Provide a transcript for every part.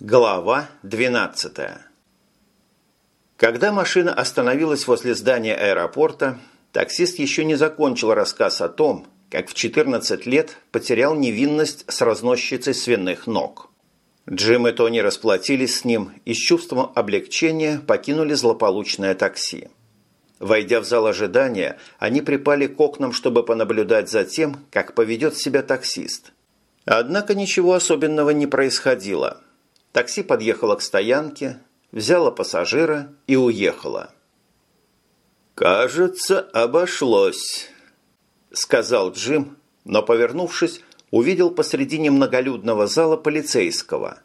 Глава 12 Когда машина остановилась возле здания аэропорта, таксист еще не закончил рассказ о том, как в 14 лет потерял невинность с разносчицей свиных ног. Джим и Тони расплатились с ним и с чувством облегчения покинули злополучное такси. Войдя в зал ожидания, они припали к окнам, чтобы понаблюдать за тем, как поведет себя таксист. Однако ничего особенного не происходило. Такси подъехало к стоянке, взяло пассажира и уехало. «Кажется, обошлось», – сказал Джим, но, повернувшись, увидел посредине многолюдного зала полицейского.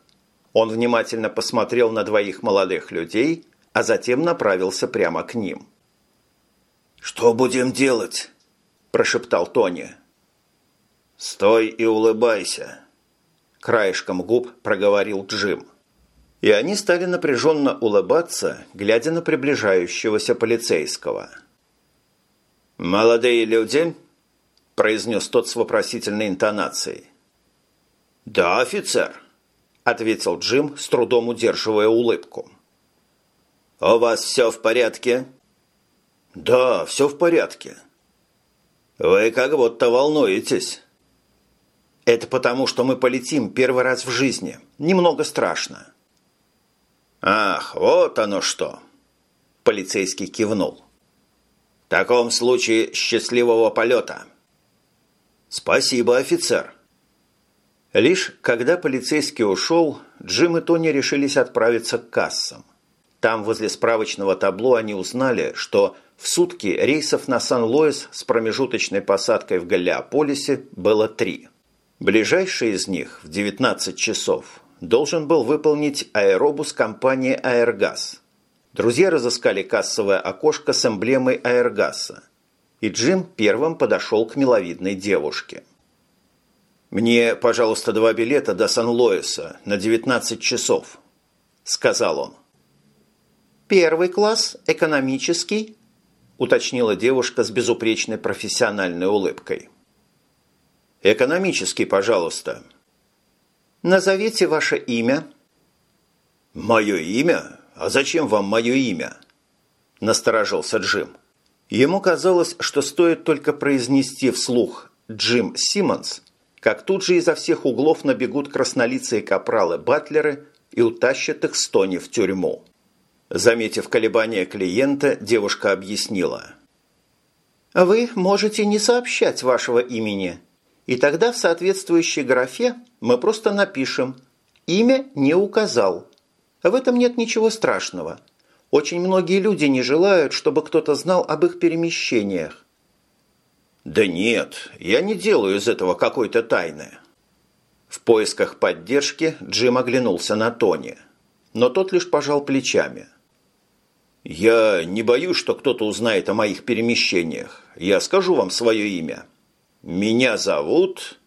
Он внимательно посмотрел на двоих молодых людей, а затем направился прямо к ним. «Что будем делать?» – прошептал Тони. «Стой и улыбайся», – краешком губ проговорил Джим. И они стали напряженно улыбаться, глядя на приближающегося полицейского. «Молодые люди?» – произнес тот с вопросительной интонацией. «Да, офицер», – ответил Джим, с трудом удерживая улыбку. «У вас все в порядке?» «Да, все в порядке». «Вы как будто волнуетесь». Это потому, что мы полетим первый раз в жизни. Немного страшно. Ах, вот оно что. Полицейский кивнул. В таком случае счастливого полета. Спасибо, офицер. Лишь когда полицейский ушел, Джим и Тони решились отправиться к кассам. Там, возле справочного табло, они узнали, что в сутки рейсов на Сан-Луис с промежуточной посадкой в Галлиополисе было три – Ближайший из них в 19 часов должен был выполнить аэробус компании «Аэргаз». Друзья разыскали кассовое окошко с эмблемой «Аэргаса», и Джим первым подошел к миловидной девушке. «Мне, пожалуйста, два билета до Сан-Лоиса на 19 часов», – сказал он. «Первый класс, экономический», – уточнила девушка с безупречной профессиональной улыбкой. «Экономический, пожалуйста». «Назовите ваше имя». «Мое имя? А зачем вам мое имя?» Насторожился Джим. Ему казалось, что стоит только произнести вслух «Джим Симмонс», как тут же изо всех углов набегут краснолицые капралы-батлеры и утащат их с Тони в тюрьму. Заметив колебания клиента, девушка объяснила. «Вы можете не сообщать вашего имени. И тогда в соответствующей графе мы просто напишем «Имя не указал». В этом нет ничего страшного. Очень многие люди не желают, чтобы кто-то знал об их перемещениях. «Да нет, я не делаю из этого какой-то тайны». В поисках поддержки Джим оглянулся на Тони, но тот лишь пожал плечами. «Я не боюсь, что кто-то узнает о моих перемещениях. Я скажу вам свое имя. «Меня зовут...»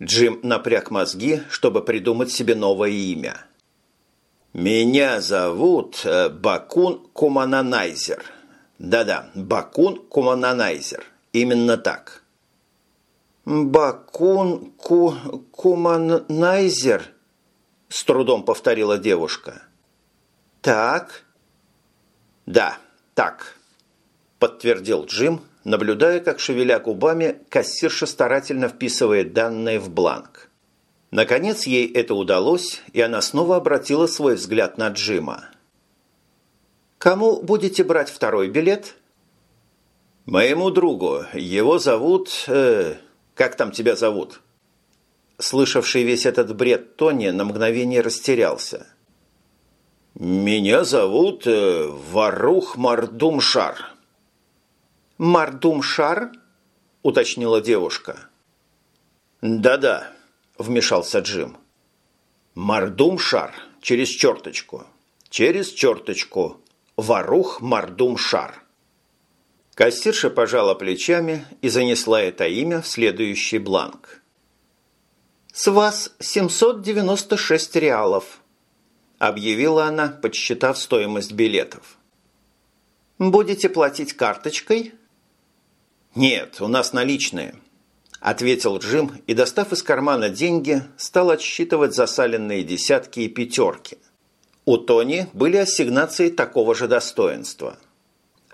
Джим напряг мозги, чтобы придумать себе новое имя. «Меня зовут э, Бакун Кумананайзер». Да-да, Бакун Кумананайзер. Именно так. «Бакун Ку Куманайзер?» С трудом повторила девушка. «Так?» «Да, так», подтвердил Джим, наблюдая, как, шевеля губами, кассирша старательно вписывает данные в бланк. Наконец ей это удалось, и она снова обратила свой взгляд на Джима. «Кому будете брать второй билет?» «Моему другу. Его зовут... Э, как там тебя зовут?» Слышавший весь этот бред Тони на мгновение растерялся. «Меня зовут э, Варух Мардумшар», «Мардумшар?» – уточнила девушка. «Да-да», – вмешался Джим. «Мардумшар через черточку. Через черточку. Варух Мардумшар». Кассирша пожала плечами и занесла это имя в следующий бланк. «С вас 796 реалов», – объявила она, подсчитав стоимость билетов. «Будете платить карточкой?» «Нет, у нас наличные», –– ответил Джим и, достав из кармана деньги, стал отсчитывать засаленные десятки и пятерки. У Тони были ассигнации такого же достоинства.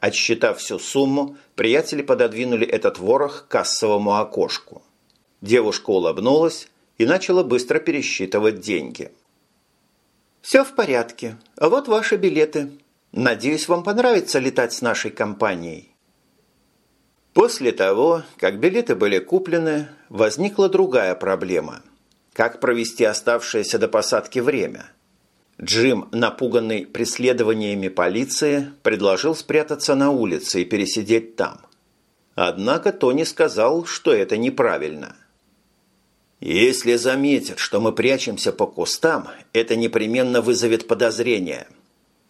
Отсчитав всю сумму, приятели пододвинули этот ворох к кассовому окошку. Девушка улыбнулась и начала быстро пересчитывать деньги. «Все в порядке. Вот ваши билеты. Надеюсь, вам понравится летать с нашей компанией». После того, как билеты были куплены, возникла другая проблема. Как провести оставшееся до посадки время? Джим, напуганный преследованиями полиции, предложил спрятаться на улице и пересидеть там. Однако Тони сказал, что это неправильно. «Если заметят, что мы прячемся по кустам, это непременно вызовет подозрение.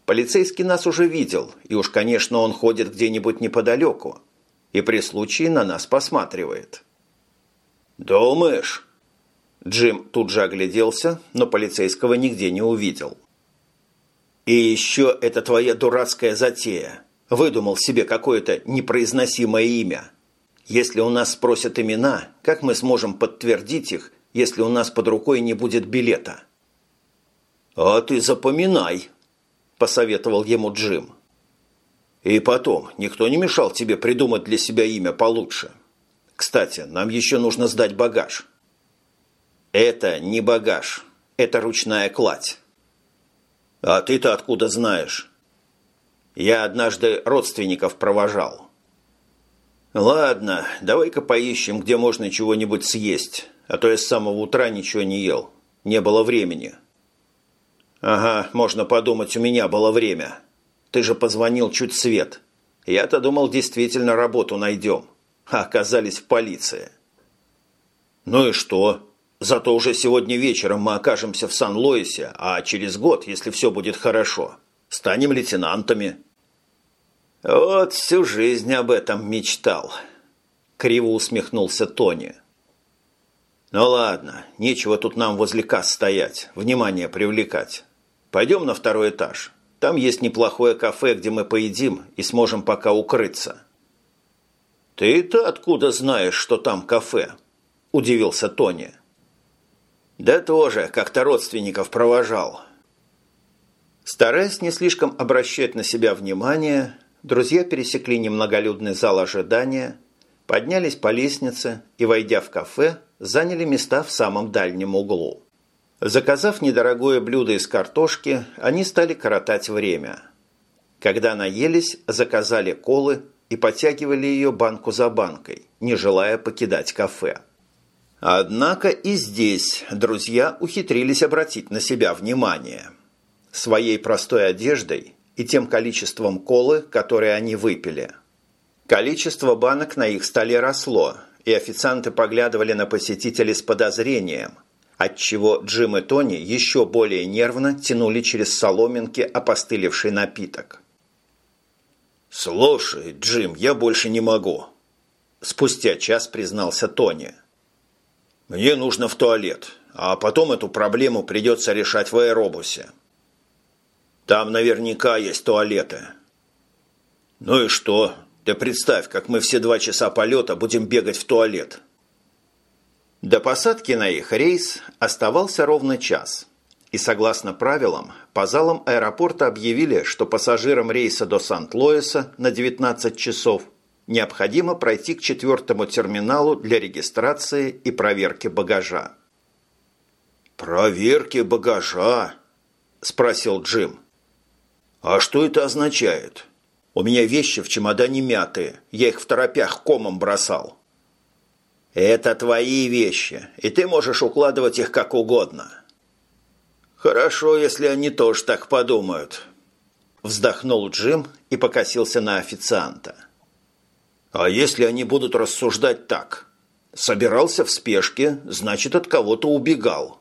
Полицейский нас уже видел, и уж, конечно, он ходит где-нибудь неподалеку и при случае на нас посматривает. «Думаешь?» Джим тут же огляделся, но полицейского нигде не увидел. «И еще это твоя дурацкая затея. Выдумал себе какое-то непроизносимое имя. Если у нас спросят имена, как мы сможем подтвердить их, если у нас под рукой не будет билета?» «А ты запоминай», – посоветовал ему Джим. И потом, никто не мешал тебе придумать для себя имя получше. Кстати, нам еще нужно сдать багаж. Это не багаж, это ручная кладь. А ты-то откуда знаешь? Я однажды родственников провожал. Ладно, давай-ка поищем, где можно чего-нибудь съесть, а то я с самого утра ничего не ел. Не было времени. Ага, можно подумать, у меня было время. Ты же позвонил чуть свет. Я-то думал, действительно работу найдем. А оказались в полиции. Ну и что? Зато уже сегодня вечером мы окажемся в Сан-Луисе, а через год, если все будет хорошо, станем лейтенантами. Вот всю жизнь об этом мечтал. Криво усмехнулся Тони. Ну ладно, нечего тут нам возле касс стоять, внимание привлекать. Пойдем на второй этаж. Там есть неплохое кафе, где мы поедим и сможем пока укрыться». «Ты-то откуда знаешь, что там кафе?» – удивился Тони. «Да тоже, как-то родственников провожал». Стараясь не слишком обращать на себя внимание, друзья пересекли немноголюдный зал ожидания, поднялись по лестнице и, войдя в кафе, заняли места в самом дальнем углу. Заказав недорогое блюдо из картошки, они стали коротать время. Когда наелись, заказали колы и подтягивали ее банку за банкой, не желая покидать кафе. Однако и здесь друзья ухитрились обратить на себя внимание. Своей простой одеждой и тем количеством колы, которые они выпили. Количество банок на их столе росло, и официанты поглядывали на посетителей с подозрением, отчего Джим и Тони еще более нервно тянули через соломинки опостылевший напиток. «Слушай, Джим, я больше не могу», – спустя час признался Тони. «Мне нужно в туалет, а потом эту проблему придется решать в аэробусе. Там наверняка есть туалеты». «Ну и что? Ты представь, как мы все два часа полета будем бегать в туалет». До посадки на их рейс оставался ровно час. И согласно правилам, по залам аэропорта объявили, что пассажирам рейса до Сант-Лоиса на 19 часов необходимо пройти к четвертому терминалу для регистрации и проверки багажа. «Проверки багажа?» – спросил Джим. «А что это означает? У меня вещи в чемодане мятые, я их в торопях комом бросал». Это твои вещи, и ты можешь укладывать их как угодно. Хорошо, если они тоже так подумают. Вздохнул Джим и покосился на официанта. А если они будут рассуждать так? Собирался в спешке, значит, от кого-то убегал.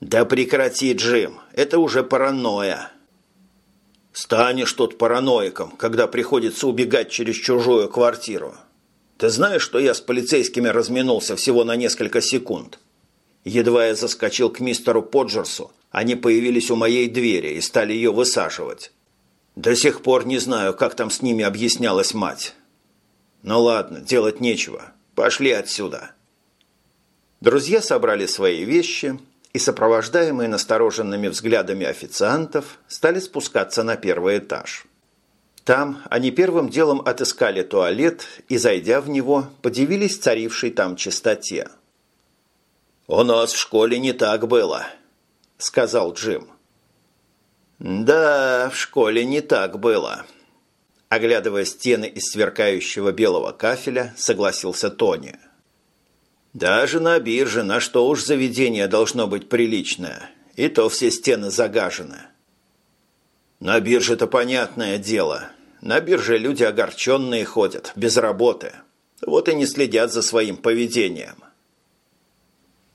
Да прекрати, Джим, это уже паранойя. Станешь тут параноиком, когда приходится убегать через чужую квартиру. Ты знаешь, что я с полицейскими разминулся всего на несколько секунд? Едва я заскочил к мистеру Поджерсу, они появились у моей двери и стали ее высаживать. До сих пор не знаю, как там с ними объяснялась мать. Ну ладно, делать нечего. Пошли отсюда». Друзья собрали свои вещи и, сопровождаемые настороженными взглядами официантов, стали спускаться на первый этаж. Там они первым делом отыскали туалет и, зайдя в него, подивились царившей там чистоте. «У нас в школе не так было», – сказал Джим. «Да, в школе не так было», – оглядывая стены из сверкающего белого кафеля, согласился Тони. «Даже на бирже, на что уж заведение должно быть приличное, и то все стены загажены». «На бирже-то понятное дело», на бирже люди огорченные ходят, без работы. Вот и не следят за своим поведением.